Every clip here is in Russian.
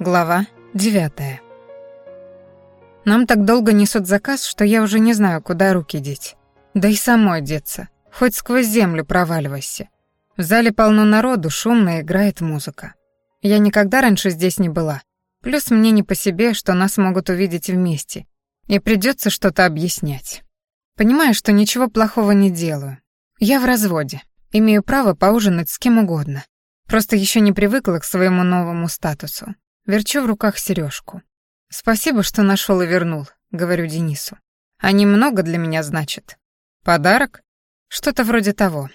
Глава девятая. Нам так долго несут заказ, что я уже не знаю, куда руки деть. Да и самой деться. Хоть сквозь землю проваливайся. В зале полно народу, шумно играет музыка. Я никогда раньше здесь не была. Плюс мне не по себе, что нас могут увидеть вместе. И придется что-то объяснять. Понимаю, что ничего плохого не делаю. Я в разводе. Имею право поужинать с кем угодно. Просто еще не привыкла к своему новому статусу. Верчу в руках сережку. «Спасибо, что нашел и вернул», — говорю Денису. «Они много для меня значат». «Подарок?» «Что-то вроде того.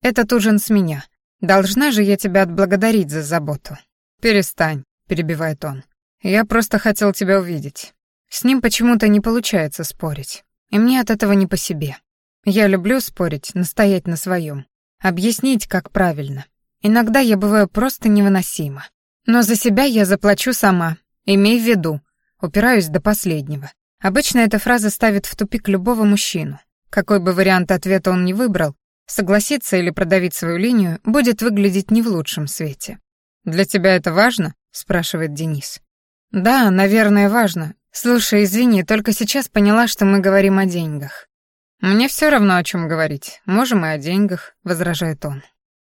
Этот ужин с меня. Должна же я тебя отблагодарить за заботу». «Перестань», — перебивает он. «Я просто хотел тебя увидеть». С ним почему-то не получается спорить. И мне от этого не по себе. Я люблю спорить, настоять на своем, объяснить, как правильно. Иногда я бываю просто невыносима. Но за себя я заплачу сама, имей в виду. Упираюсь до последнего. Обычно эта фраза ставит в тупик любого мужчину. Какой бы вариант ответа он ни выбрал, согласиться или продавить свою линию будет выглядеть не в лучшем свете. «Для тебя это важно?» — спрашивает Денис. «Да, наверное, важно. Слушай, извини, только сейчас поняла, что мы говорим о деньгах». «Мне все равно, о чем говорить. Можем и о деньгах», — возражает он.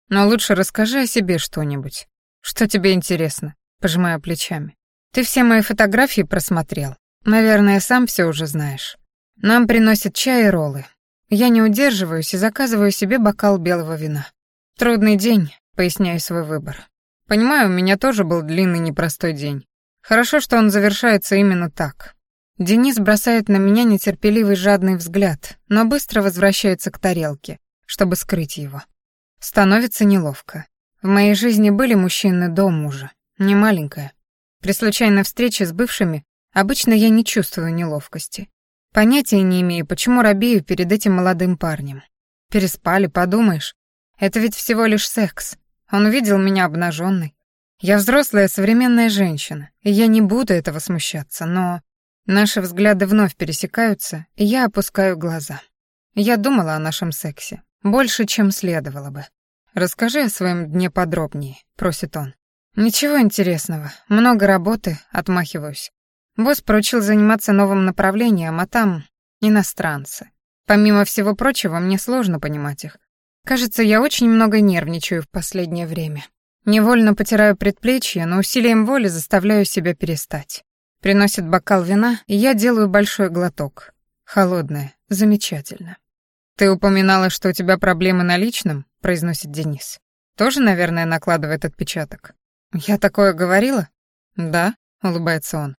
«Но лучше расскажи о себе что-нибудь. «Что тебе интересно?» — пожимаю плечами. «Ты все мои фотографии просмотрел. Наверное, сам все уже знаешь. Нам приносят чай и роллы. Я не удерживаюсь и заказываю себе бокал белого вина. Трудный день, поясняю свой выбор. Понимаю, у меня тоже был длинный непростой день. Хорошо, что он завершается именно так. Денис бросает на меня нетерпеливый жадный взгляд, но быстро возвращается к тарелке, чтобы скрыть его. Становится неловко. В моей жизни были мужчины до мужа, не маленькая. При случайной встрече с бывшими обычно я не чувствую неловкости. Понятия не имею, почему робею перед этим молодым парнем. Переспали, подумаешь. Это ведь всего лишь секс. Он увидел меня обнаженной. Я взрослая современная женщина, и я не буду этого смущаться, но... Наши взгляды вновь пересекаются, и я опускаю глаза. Я думала о нашем сексе. Больше, чем следовало бы. «Расскажи о своем дне подробнее», — просит он. «Ничего интересного. Много работы, отмахиваюсь. Босс поручил заниматься новым направлением, а там иностранцы. Помимо всего прочего, мне сложно понимать их. Кажется, я очень много нервничаю в последнее время. Невольно потираю предплечье, но усилием воли заставляю себя перестать. Приносит бокал вина, и я делаю большой глоток. Холодное, замечательно. «Ты упоминала, что у тебя проблемы на личном?» — произносит Денис. «Тоже, наверное, накладывает отпечаток». «Я такое говорила?» «Да», — улыбается он.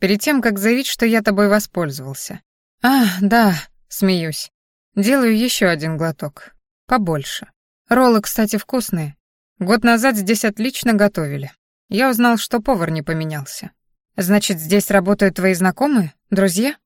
«Перед тем, как заявить, что я тобой воспользовался». «А, да», — смеюсь. Делаю еще один глоток. Побольше. Роллы, кстати, вкусные. Год назад здесь отлично готовили. Я узнал, что повар не поменялся. Значит, здесь работают твои знакомые, друзья?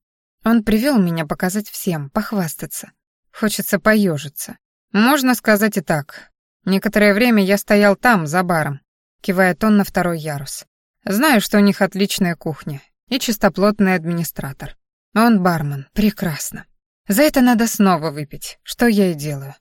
Он привел меня показать всем, похвастаться. Хочется поежиться. Можно сказать и так. Некоторое время я стоял там, за баром, кивает он на второй ярус. Знаю, что у них отличная кухня и чистоплотный администратор. Он бармен, прекрасно. За это надо снова выпить, что я и делаю.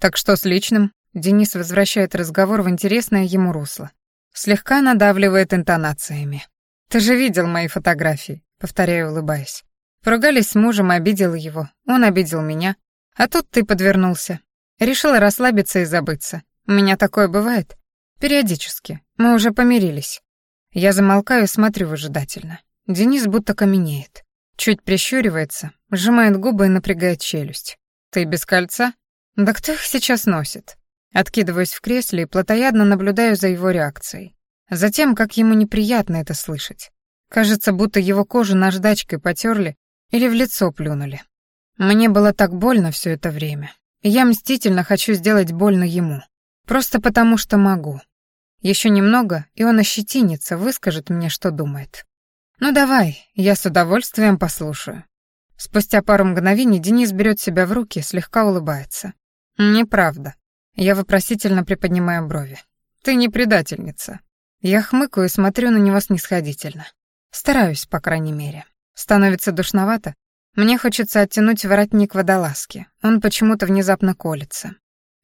Так что с личным? Денис возвращает разговор в интересное ему русло. Слегка надавливает интонациями. «Ты же видел мои фотографии», — повторяю, улыбаясь. Поругались с мужем, обидел его, он обидел меня, а тут ты подвернулся. Решила расслабиться и забыться. У меня такое бывает. Периодически. Мы уже помирились. Я замолкаю и смотрю выжидательно. Денис будто каменеет. Чуть прищуривается, сжимает губы и напрягает челюсть. «Ты без кольца?» «Да кто их сейчас носит?» Откидываюсь в кресле и плотоядно наблюдаю за его реакцией. Затем, как ему неприятно это слышать. Кажется, будто его кожу наждачкой потерли или в лицо плюнули. Мне было так больно все это время. Я мстительно хочу сделать больно ему. Просто потому, что могу. Еще немного, и он ощетинится, выскажет мне, что думает. Ну давай, я с удовольствием послушаю. Спустя пару мгновений Денис берет себя в руки, слегка улыбается. Неправда. Я вопросительно приподнимаю брови. Ты не предательница. Я хмыкаю и смотрю на него снисходительно. Стараюсь, по крайней мере. Становится душновато, мне хочется оттянуть воротник водолазки. Он почему-то внезапно колется.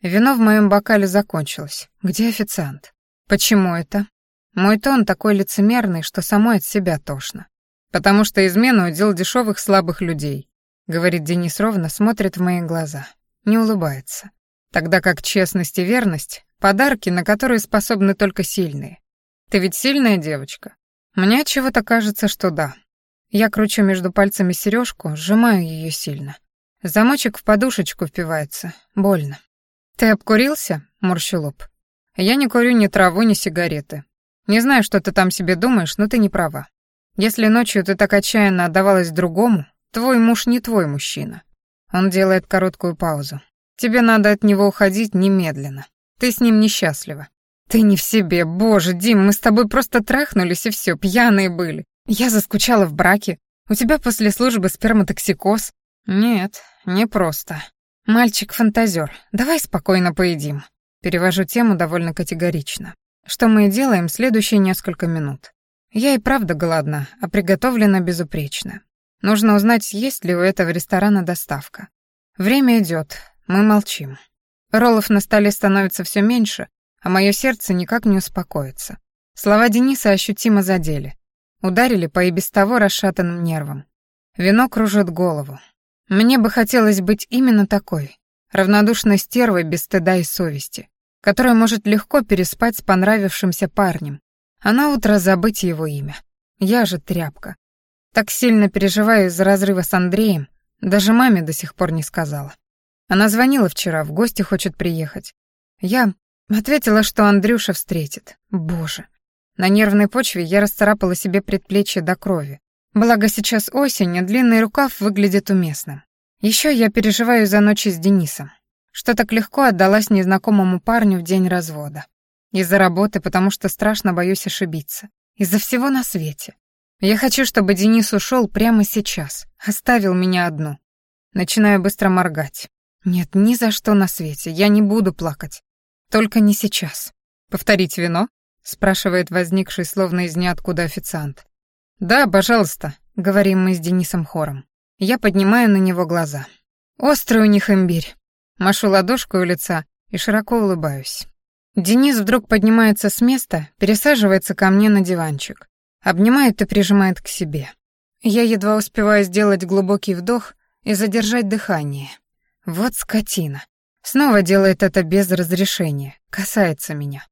Вино в моем бокале закончилось. Где официант? Почему это? Мой тон такой лицемерный, что самой от себя тошно. Потому что измену — удел дешевых слабых людей, говорит Денис ровно, смотрит в мои глаза. Не улыбается. Тогда как честность и верность — подарки, на которые способны только сильные. Ты ведь сильная девочка. Мне чего-то кажется, что да. Я кручу между пальцами сережку, сжимаю ее сильно. Замочек в подушечку впивается. Больно. «Ты обкурился?» — морщу лоб. «Я не курю ни траву, ни сигареты. Не знаю, что ты там себе думаешь, но ты не права. Если ночью ты так отчаянно отдавалась другому, твой муж не твой мужчина». Он делает короткую паузу. «Тебе надо от него уходить немедленно. Ты с ним несчастлива. Ты не в себе. Боже, Дим, мы с тобой просто трахнулись и все, пьяные были. Я заскучала в браке. У тебя после службы сперматоксикоз. Нет, не просто. «Мальчик-фантазер, давай спокойно поедим». Перевожу тему довольно категорично. Что мы и делаем следующие несколько минут. Я и правда голодна, а приготовлена безупречно. Нужно узнать, есть ли у этого ресторана доставка. Время идет, мы молчим. Роллов на столе становится все меньше, а мое сердце никак не успокоится. Слова Дениса ощутимо задели. Ударили по и без того расшатанным нервам. Вино кружит голову. Мне бы хотелось быть именно такой, равнодушной стервой без стыда и совести, которая может легко переспать с понравившимся парнем, а на утро забыть его имя. Я же тряпка. Так сильно переживаю из-за разрыва с Андреем, даже маме до сих пор не сказала. Она звонила вчера, в гости хочет приехать. Я ответила, что Андрюша встретит. Боже. На нервной почве я расцарапала себе предплечье до крови, Благо сейчас осень, а длинный рукав выглядит уместным. Еще я переживаю за ночи с Денисом, что так легко отдалась незнакомому парню в день развода. Из-за работы, потому что страшно боюсь ошибиться. Из-за всего на свете. Я хочу, чтобы Денис ушел прямо сейчас, оставил меня одну. Начинаю быстро моргать. Нет, ни за что на свете, я не буду плакать. Только не сейчас. «Повторить вино?» — спрашивает возникший словно из ниоткуда официант. «Да, пожалуйста», — говорим мы с Денисом хором. Я поднимаю на него глаза. Острый у них имбирь. Машу ладошку у лица и широко улыбаюсь. Денис вдруг поднимается с места, пересаживается ко мне на диванчик. Обнимает и прижимает к себе. Я едва успеваю сделать глубокий вдох и задержать дыхание. Вот скотина. Снова делает это без разрешения, касается меня.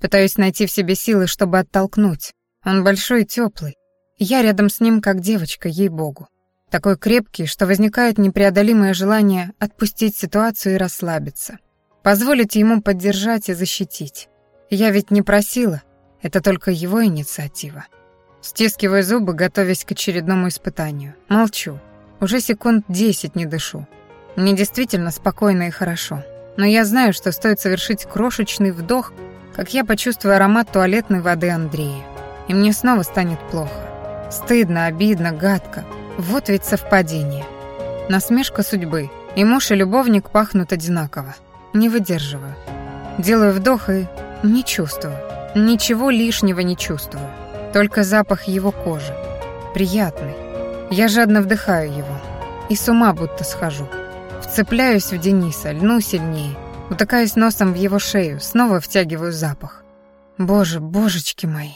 Пытаюсь найти в себе силы, чтобы оттолкнуть. Он большой и теплый, я рядом с ним как девочка, ей-богу. Такой крепкий, что возникает непреодолимое желание отпустить ситуацию и расслабиться. Позволить ему поддержать и защитить. Я ведь не просила, это только его инициатива. Стискиваю зубы, готовясь к очередному испытанию. Молчу. Уже секунд десять не дышу. Мне действительно спокойно и хорошо. Но я знаю, что стоит совершить крошечный вдох, как я почувствую аромат туалетной воды Андрея. И мне снова станет плохо. Стыдно, обидно, гадко. Вот ведь совпадение. Насмешка судьбы. И муж, и любовник пахнут одинаково. Не выдерживаю. Делаю вдох и не чувствую. Ничего лишнего не чувствую. Только запах его кожи. Приятный. Я жадно вдыхаю его. И с ума будто схожу. Вцепляюсь в Дениса, льну сильнее. Утыкаюсь носом в его шею, снова втягиваю запах. Боже, божечки мои.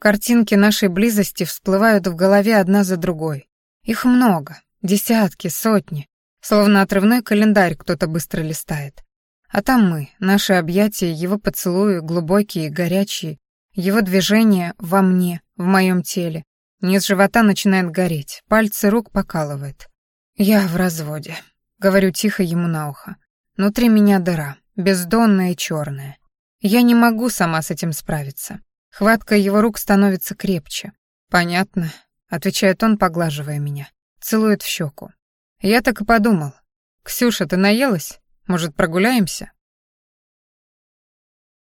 Картинки нашей близости всплывают в голове одна за другой. Их много, десятки, сотни. Словно отрывной календарь кто-то быстро листает. А там мы, наши объятия, его поцелуи, глубокие, горячие, его движения во мне, в моем теле. Низ живота начинает гореть, пальцы рук покалывает. Я в разводе. Говорю тихо ему на ухо. Внутри меня дыра, бездонная и черная. Я не могу сама с этим справиться. Хватка его рук становится крепче. «Понятно», — отвечает он, поглаживая меня. Целует в щеку. Я так и подумал. «Ксюша, ты наелась? Может, прогуляемся?»